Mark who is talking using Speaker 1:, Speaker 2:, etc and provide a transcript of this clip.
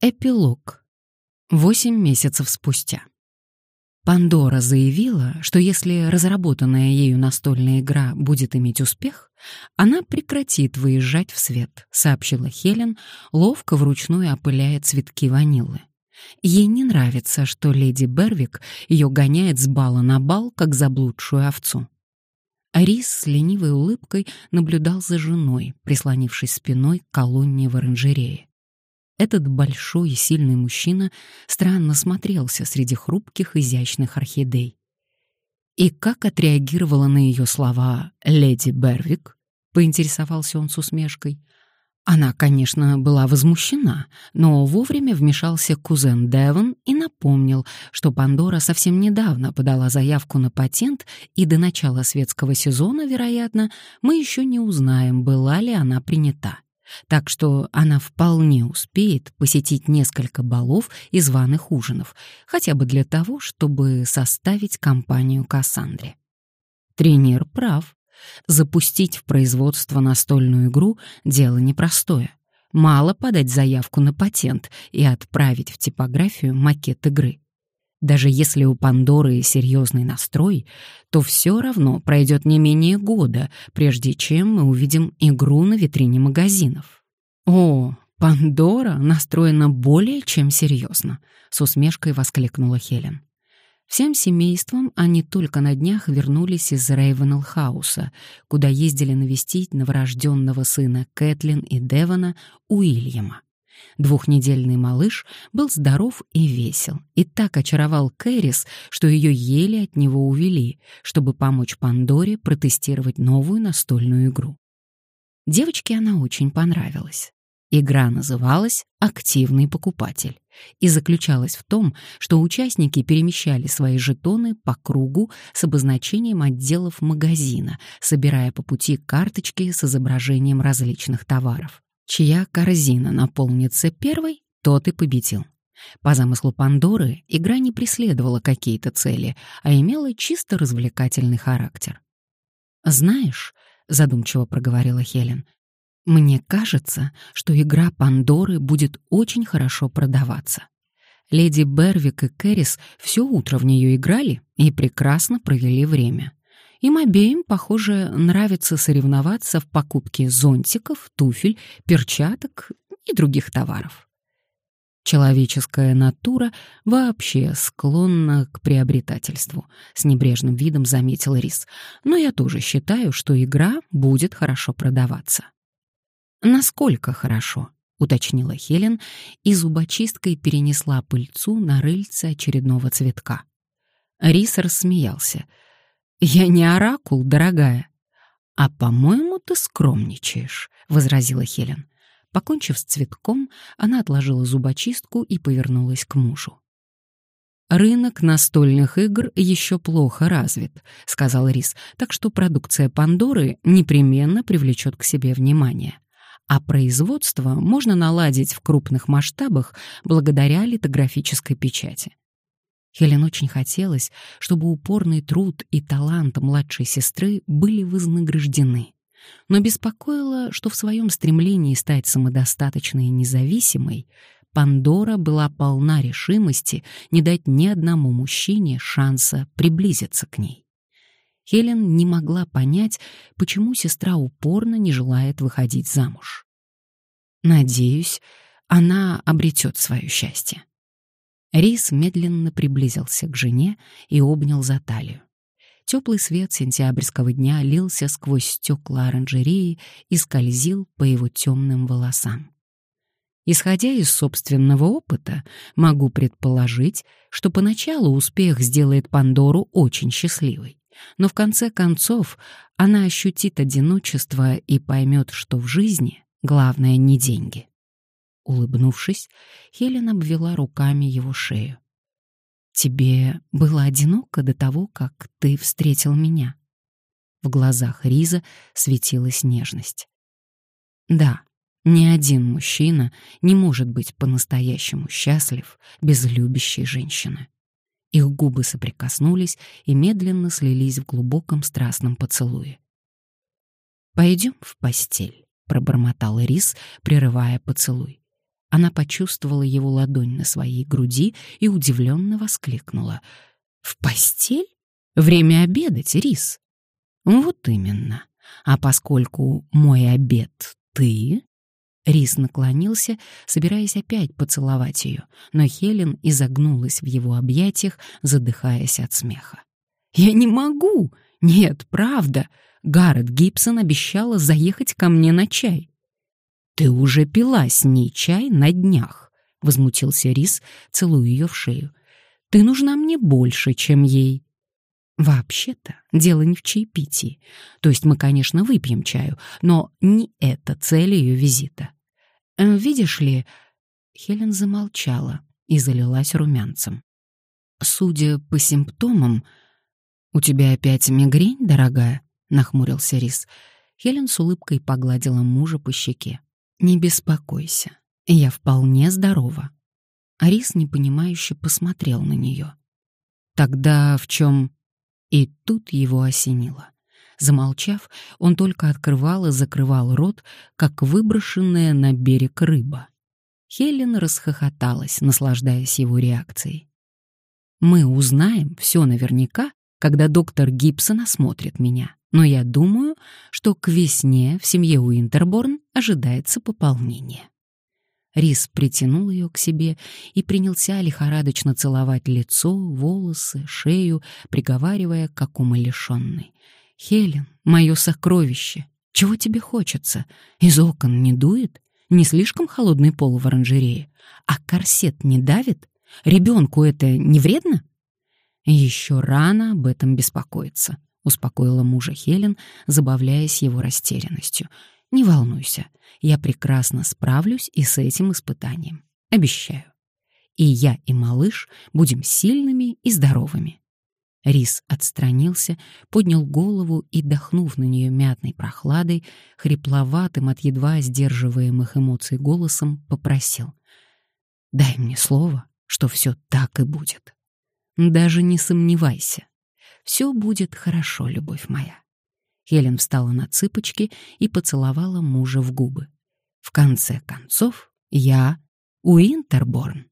Speaker 1: Эпилог. Восемь месяцев спустя. Пандора заявила, что если разработанная ею настольная игра будет иметь успех, она прекратит выезжать в свет, сообщила Хелен, ловко вручную опыляя цветки ванилы. Ей не нравится, что леди Бервик ее гоняет с бала на бал, как заблудшую овцу. Рис с ленивой улыбкой наблюдал за женой, прислонившись спиной к колонне в оранжерее. Этот большой и сильный мужчина странно смотрелся среди хрупких изящных орхидей. «И как отреагировала на ее слова леди Бервик?» — поинтересовался он с усмешкой. Она, конечно, была возмущена, но вовремя вмешался кузен Девон и напомнил, что Пандора совсем недавно подала заявку на патент, и до начала светского сезона, вероятно, мы еще не узнаем, была ли она принята так что она вполне успеет посетить несколько балов и званых ужинов, хотя бы для того, чтобы составить компанию Кассандре. Тренер прав. Запустить в производство настольную игру — дело непростое. Мало подать заявку на патент и отправить в типографию макет игры. Даже если у Пандоры серьезный настрой, то все равно пройдет не менее года, прежде чем мы увидим игру на витрине магазинов. О, Пандора настроена более чем серьезно, с усмешкой воскликнула Хелен. Всем семейством они только на днях вернулись из Рейвенелл-хауса, куда ездили навестить новорожденного сына Кэтлин и Девона Уильяма. Двухнедельный малыш был здоров и весел, и так очаровал Кэрис, что ее еле от него увели, чтобы помочь Пандоре протестировать новую настольную игру. Девочке она очень понравилась. Игра называлась «Активный покупатель» и заключалась в том, что участники перемещали свои жетоны по кругу с обозначением отделов магазина, собирая по пути карточки с изображением различных товаров. Чья корзина наполнится первой, тот и победил. По замыслу Пандоры игра не преследовала какие-то цели, а имела чисто развлекательный характер. «Знаешь», — задумчиво проговорила Хелен, «мне кажется, что игра Пандоры будет очень хорошо продаваться. Леди Бервик и Кэрис все утро в нее играли и прекрасно провели время. Им обеим, похоже, нравится соревноваться в покупке зонтиков, туфель, перчаток и других товаров. Человеческая натура вообще склонна к приобретательству, с небрежным видом заметил Рис. Но я тоже считаю, что игра будет хорошо продаваться. Насколько хорошо? уточнила Хелен и зубочисткой перенесла пыльцу на рыльце очередного цветка. Рис рассмеялся — «Я не оракул, дорогая». «А, по-моему, ты скромничаешь», — возразила Хелен. Покончив с цветком, она отложила зубочистку и повернулась к мужу. «Рынок настольных игр еще плохо развит», — сказал Рис, «так что продукция Пандоры непременно привлечет к себе внимание. А производство можно наладить в крупных масштабах благодаря литографической печати. Хелен очень хотелось, чтобы упорный труд и талант младшей сестры были вознаграждены. Но беспокоило, что в своем стремлении стать самодостаточной и независимой Пандора была полна решимости не дать ни одному мужчине шанса приблизиться к ней. Хелен не могла понять, почему сестра упорно не желает выходить замуж. Надеюсь, она обретет свое счастье. Рис медленно приблизился к жене и обнял за талию. Теплый свет сентябрьского дня лился сквозь стекла оранжереи и скользил по его темным волосам. Исходя из собственного опыта, могу предположить, что поначалу успех сделает Пандору очень счастливой. Но в конце концов она ощутит одиночество и поймет, что в жизни главное не деньги. Улыбнувшись, Хелен обвела руками его шею. «Тебе было одиноко до того, как ты встретил меня?» В глазах Риза светилась нежность. «Да, ни один мужчина не может быть по-настоящему счастлив без любящей женщины». Их губы соприкоснулись и медленно слились в глубоком страстном поцелуе. «Пойдем в постель», — пробормотал Рис, прерывая поцелуй. Она почувствовала его ладонь на своей груди и удивленно воскликнула. «В постель? Время обедать, Рис!» «Вот именно. А поскольку мой обед ты...» Рис наклонился, собираясь опять поцеловать ее, но Хелен изогнулась в его объятиях, задыхаясь от смеха. «Я не могу! Нет, правда! Гаррет Гибсон обещала заехать ко мне на чай. «Ты уже пила с ней чай на днях», — возмутился Рис, целуя ее в шею. «Ты нужна мне больше, чем ей». «Вообще-то дело не в чаепитии. То есть мы, конечно, выпьем чаю, но не это цель ее визита. Э, видишь ли...» Хелен замолчала и залилась румянцем. «Судя по симптомам...» «У тебя опять мигрень, дорогая?» — нахмурился Рис. Хелен с улыбкой погладила мужа по щеке. «Не беспокойся, я вполне здорова». Арис непонимающе посмотрел на нее. «Тогда в чем?» И тут его осенило. Замолчав, он только открывал и закрывал рот, как выброшенная на берег рыба. Хелен расхохоталась, наслаждаясь его реакцией. «Мы узнаем все наверняка, когда доктор Гибсон осмотрит меня но я думаю, что к весне в семье Уинтерборн ожидается пополнение. Рис притянул ее к себе и принялся лихорадочно целовать лицо, волосы, шею, приговаривая, как умалишенный. «Хелен, мое сокровище, чего тебе хочется? Из окон не дует? Не слишком холодный пол в оранжерее? А корсет не давит? Ребенку это не вредно?» Еще рано об этом беспокоиться успокоила мужа Хелен, забавляясь его растерянностью. Не волнуйся, я прекрасно справлюсь и с этим испытанием. Обещаю. И я, и малыш будем сильными и здоровыми. Рис отстранился, поднял голову и, дохнув на нее мятной прохладой, хрипловатым от едва сдерживаемых эмоций голосом, попросил. «Дай мне слово, что все так и будет. Даже не сомневайся». Все будет хорошо, любовь моя. Хелен встала на цыпочки и поцеловала мужа в губы. В конце концов, я Уинтерборн.